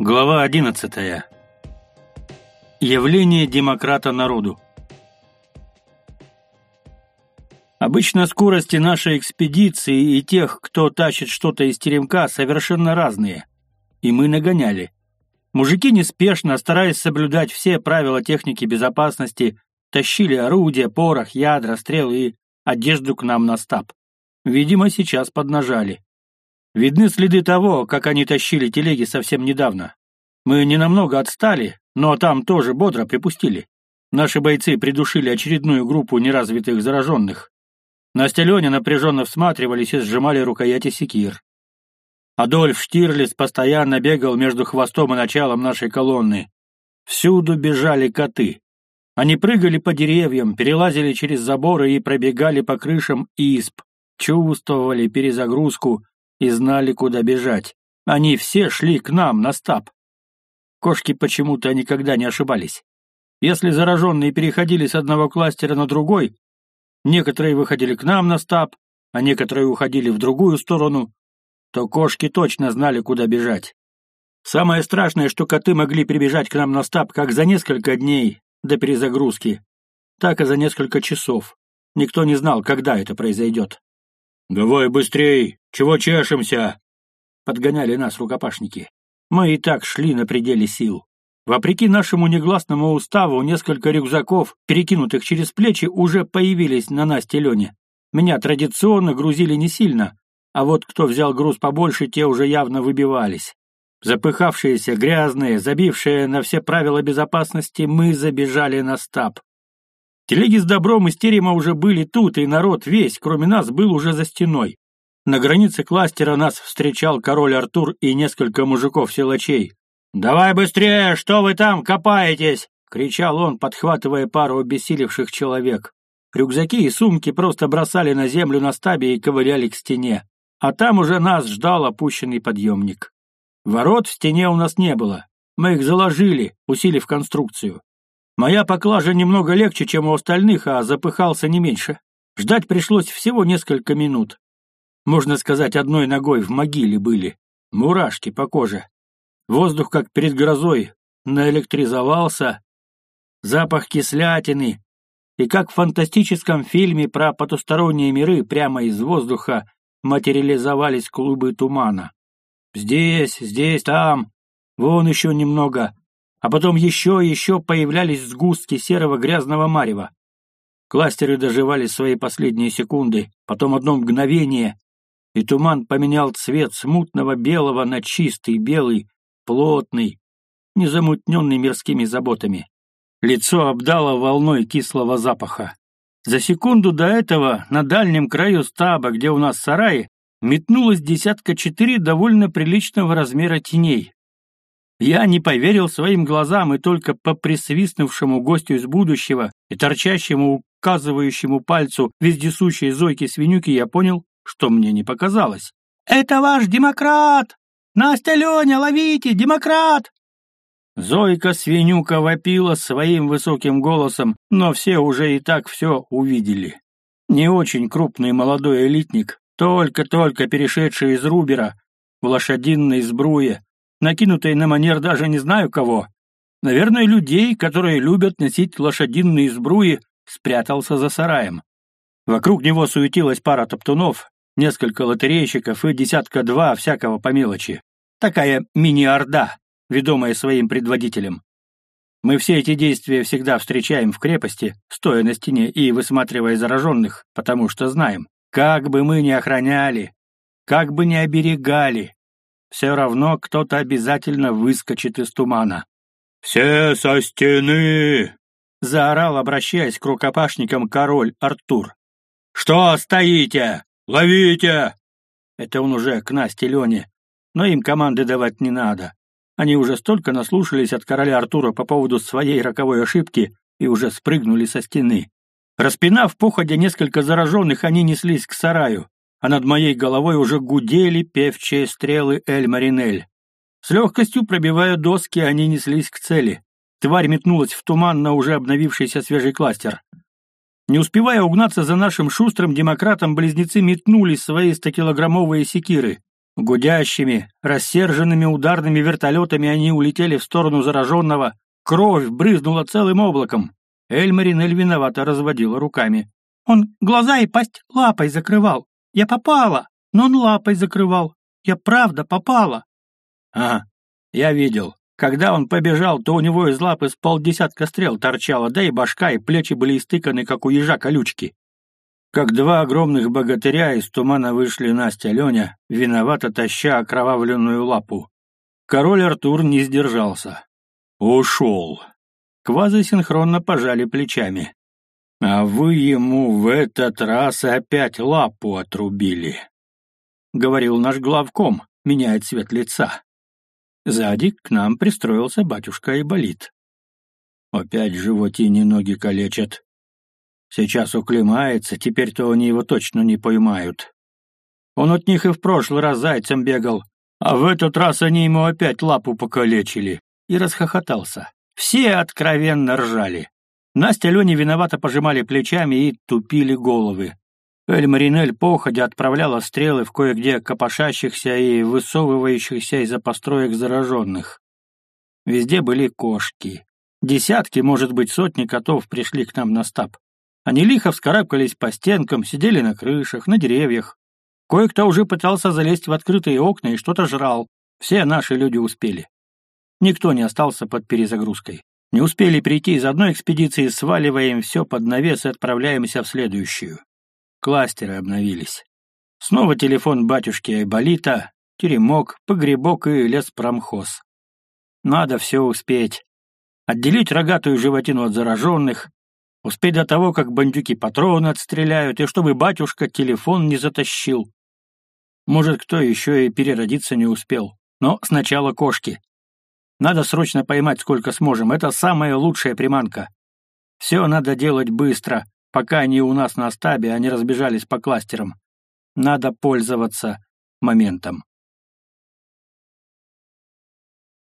Глава 11. Явление демократа народу. Обычно скорости нашей экспедиции и тех, кто тащит что-то из теремка, совершенно разные. И мы нагоняли. Мужики неспешно, стараясь соблюдать все правила техники безопасности, тащили орудия, порох, ядра, стрелы и одежду к нам на стаб. Видимо, сейчас поднажали. Видны следы того, как они тащили телеги совсем недавно. Мы ненамного отстали, но там тоже бодро припустили. Наши бойцы придушили очередную группу неразвитых зараженных. Настя Леня напряженно всматривались и сжимали рукояти секир. Адольф Штирлиц постоянно бегал между хвостом и началом нашей колонны. Всюду бежали коты. Они прыгали по деревьям, перелазили через заборы и пробегали по крышам исп, чувствовали перезагрузку и знали, куда бежать. Они все шли к нам на стаб. Кошки почему-то никогда не ошибались. Если зараженные переходили с одного кластера на другой, некоторые выходили к нам на стаб, а некоторые уходили в другую сторону, то кошки точно знали, куда бежать. Самое страшное, что коты могли прибежать к нам на стаб как за несколько дней до перезагрузки, так и за несколько часов. Никто не знал, когда это произойдет. «Давай быстрей! Чего чешемся?» Подгоняли нас рукопашники. Мы и так шли на пределе сил. Вопреки нашему негласному уставу, несколько рюкзаков, перекинутых через плечи, уже появились на Насте Лене. Меня традиционно грузили не сильно, а вот кто взял груз побольше, те уже явно выбивались. Запыхавшиеся, грязные, забившие на все правила безопасности, мы забежали на стаб. Телеги с добром из терема уже были тут, и народ весь, кроме нас, был уже за стеной. На границе кластера нас встречал король Артур и несколько мужиков-силачей. «Давай быстрее, что вы там копаетесь?» — кричал он, подхватывая пару обессилевших человек. Рюкзаки и сумки просто бросали на землю на стабе и ковыряли к стене. А там уже нас ждал опущенный подъемник. Ворот в стене у нас не было. Мы их заложили, усилив конструкцию. Моя поклажа немного легче, чем у остальных, а запыхался не меньше. Ждать пришлось всего несколько минут. Можно сказать, одной ногой в могиле были. Мурашки по коже. Воздух, как перед грозой, наэлектризовался. Запах кислятины. И как в фантастическом фильме про потусторонние миры прямо из воздуха материализовались клубы тумана. Здесь, здесь, там, вон еще немного, а потом еще и еще появлялись сгустки серого грязного марева. Кластеры доживали свои последние секунды, потом одно мгновение, и туман поменял цвет смутного белого на чистый белый, плотный, незамутненный мирскими заботами. Лицо обдало волной кислого запаха. За секунду до этого на дальнем краю стаба, где у нас сараи, метнулось десятка четыре довольно приличного размера теней. Я не поверил своим глазам, и только по присвистнувшему гостю из будущего и торчащему, указывающему пальцу вездесущей Зойки Свинюки я понял, что мне не показалось. «Это ваш демократ! Настя Леня, ловите, демократ!» Зойка Свинюка вопила своим высоким голосом, но все уже и так все увидели. Не очень крупный молодой элитник, только-только перешедший из Рубера в лошадиной сбруе, накинутой на манер даже не знаю кого. Наверное, людей, которые любят носить лошадиные сбруи, спрятался за сараем. Вокруг него суетилась пара топтунов, несколько лотерейщиков и десятка-два всякого по мелочи. Такая мини-орда, ведомая своим предводителем. Мы все эти действия всегда встречаем в крепости, стоя на стене и высматривая зараженных, потому что знаем, как бы мы ни охраняли, как бы ни оберегали, все равно кто-то обязательно выскочит из тумана. «Все со стены!» — заорал, обращаясь к рукопашникам король Артур. «Что стоите? Ловите!» Это он уже к Насте Лене, но им команды давать не надо. Они уже столько наслушались от короля Артура по поводу своей роковой ошибки и уже спрыгнули со стены. Распинав походя несколько зараженных, они неслись к сараю а над моей головой уже гудели певчие стрелы Эль-Маринель. С легкостью пробивая доски, они неслись к цели. Тварь метнулась в туман на уже обновившийся свежий кластер. Не успевая угнаться за нашим шустрым демократом, близнецы метнули свои стокилограммовые секиры. Гудящими, рассерженными ударными вертолетами они улетели в сторону зараженного. Кровь брызнула целым облаком. Эльмаринель виновато разводила руками. Он глаза и пасть лапой закрывал. Я попала, но он лапой закрывал. Я правда попала. Ага, я видел. Когда он побежал, то у него из лапы с полдесятка стрел торчало, да и башка, и плечи были истыканы, как у ежа колючки. Как два огромных богатыря из тумана вышли Настя Леня, виновато таща окровавленную лапу. Король Артур не сдержался. «Ушел!» Квазы синхронно пожали плечами. «А вы ему в этот раз опять лапу отрубили», — говорил наш главком, меняя цвет лица. Сзади к нам пристроился батюшка Иболит. Опять животине ноги калечат. Сейчас уклемается, теперь-то они его точно не поймают. Он от них и в прошлый раз зайцем бегал, а в этот раз они ему опять лапу покалечили. И расхохотался. Все откровенно ржали. Настя и Леня виновато пожимали плечами и тупили головы. Эль-Маринель походя отправляла стрелы в кое-где копошащихся и высовывающихся из-за построек зараженных. Везде были кошки. Десятки, может быть, сотни котов пришли к нам на стаб. Они лихо вскарабкались по стенкам, сидели на крышах, на деревьях. Кое-кто уже пытался залезть в открытые окна и что-то жрал. Все наши люди успели. Никто не остался под перезагрузкой. Не успели прийти из одной экспедиции, сваливаем все под навес и отправляемся в следующую. Кластеры обновились. Снова телефон батюшки Айболита, теремок, погребок и леспромхоз. Надо все успеть. Отделить рогатую животину от зараженных, Успеть до того, как бандюки патроны отстреляют, и чтобы батюшка телефон не затащил. Может, кто еще и переродиться не успел. Но сначала кошки. Надо срочно поймать, сколько сможем. Это самая лучшая приманка. Все надо делать быстро, пока они у нас на стабе, они разбежались по кластерам. Надо пользоваться моментом.